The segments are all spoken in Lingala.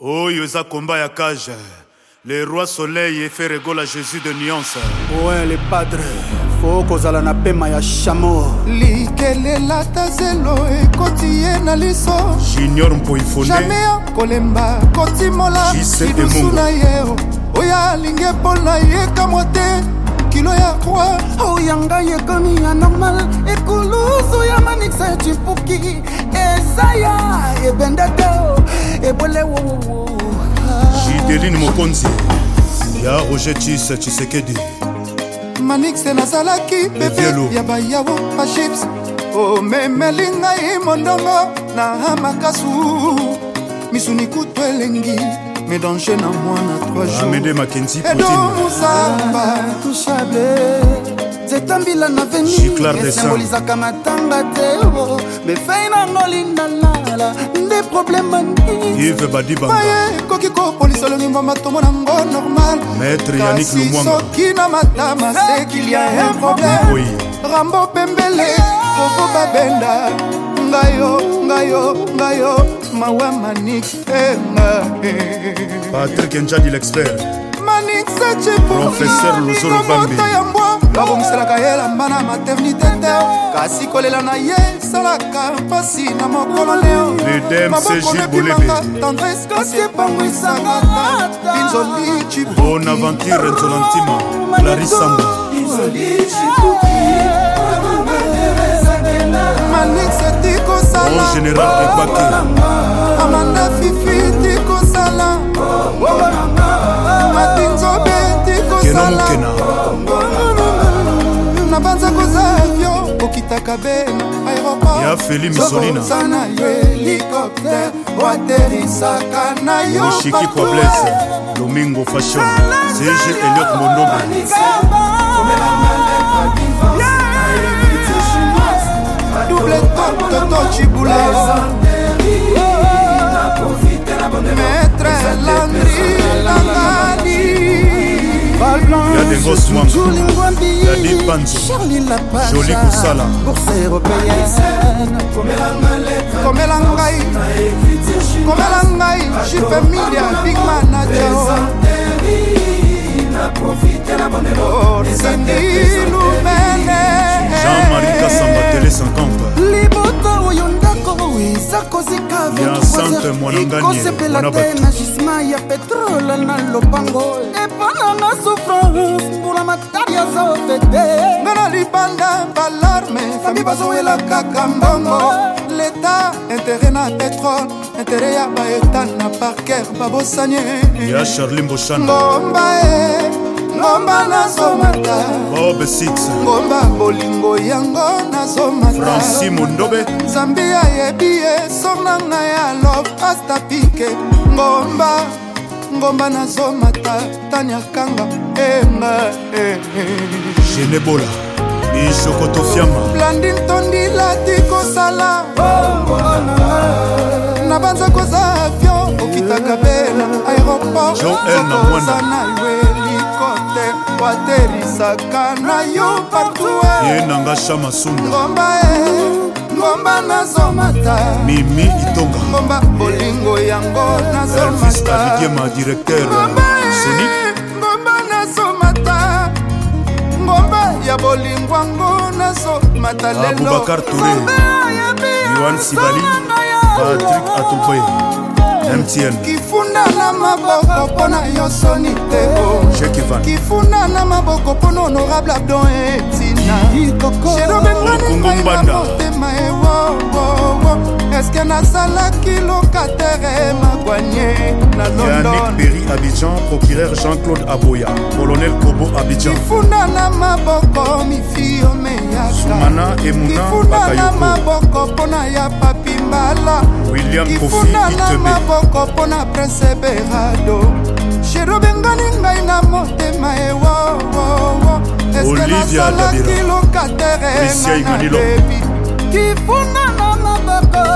oyo eza komba ya cage le roi soleil efe regola jésus de nuance oe le padre fo kozala na pema ya shamo likelelata zelo ekoti ye na liso junior mpoifonejamai akolemba kotimola lidusu na ye oyo alingi mpona ye kamwa te kilo ya croix oyo oh, ya ngai ekomi ya normal ekulusu ya manixa ecipuki ezaya ebende te oh. ebolewowowo jideline mokonzi ya roger cis chisekedi manixe nazalaki pepe ya bayawo baships omemeli oh, ngai mondongo na makasu misuni kutu elengi mélange ah, na mwana 3 jourdedomosamba touchable nzeta mbila na venirsembolisaka matamba te mefei nango lindalala nde problemaye ekoki kopolisa lonimba matombo nango normalkasi soki na matama sekilia un problème rambo pembele koko babenda ngayo ngayo ngayo mawa manik patrik njadi lexpert professeur lozolobambemoto ya mbwa babomiselaka ye lamba na maternité te kasi kolela na ye esalaka mpasi na mokolo leo maboko mepimaka tendrese kasi epangwisaka ta inzoli cibonaventure nzolantima larisamba inzoli cibuki manix kosala général ebake amanda fifiti kosala matinzobe ti kosalamokena na banza koza avio okitaka bena aéroportya feli misolinaoza na yo hélicoptere oaterisaka na yo oshiki kobles domingo fashion cg eliot mondobe boss mamdadi panzojoli kosala bourse européennekomela ngai komela ngai jipemilia bigma na jao ata kozika ekosepela te na gisma ya petrole na lopango eponanga souffrance mbula matari aza ofete nga na libanda balarme fami bazowela kaka mbongo leta intere na petrole intere ya baeta na parker babosanie ya charli mbosangomba e eh. yango nazomata bob 6 ngomba bolingo yango nazomatafranci mondobe nzambe ayebi ye songa ngai ya love pasta pike ngomba ngomba nazomata taniakanga enga eh, eh, eh. genebola bisokotofiama blandin tondilati kosala na banza koza avion okitaka bela aéroport okozana ye waterisaka na yo partuye nanga shama sunda ngomba e ngomba nazomata mimi itonga ngomba bolingo yango nazomatadiema directeur e, seni ngomba nazomata ngomba ya bolingo yango nazomata lelo abubakar ture yoan sibali patrik atuboye kifunda na maboko mpona yo soni tekokifunda na maboko mpona honorable abdon etinaaobengwanimaiamotema ewowowo eh, eske nasalaki lokatere eh, magwanye na londonperi abidjan procureur jean-claude aboya colonel kobo abidjan kifunda na maboko mifio meyakasumana emunakifunda na maboko mpona ya papi mbala william kofi itebe eloko mpo na prince berado sherubengani ngai na motema ewa eske nasalaki lokatere nga nabebi kifunda na maboko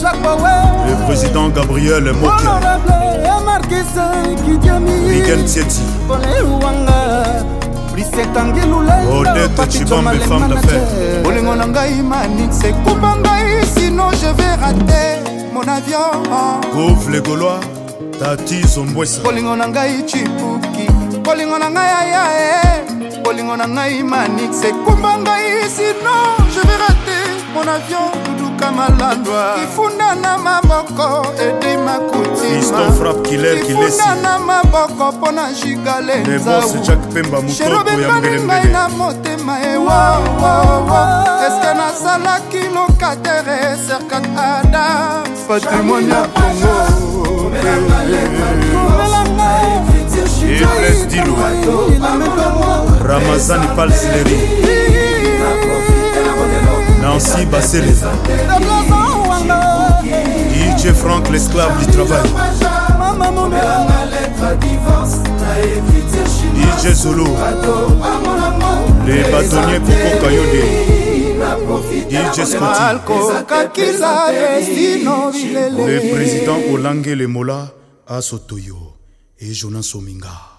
jakowe le président gabriel mokehonorable ya markise kidiamiiken tieti polewanga bolingo na ngai manix ekumba ngai sino je verate mon avion grouve les gaulois tati zombwesa bolingo na ngai chipuki bolingo na ngai ayae eh. bolingo na ngai manix ekumba ngai sino je vais rater mon avion malandwa ifundana maboko edima kutimaifundana maboko mpo na jigalenzaobebalingai na motema ewawawa eske nasalaki lokatere serkat ada patrimoine ya kongo ramazani palsileri Nancy Baseleza DJ e Frank l'esclave du travail DJ e Zulu, Les bâtonniers pour Kokayode DJ e Scotty Le président Olangue Lemola Asotoyo et Jonas Ominga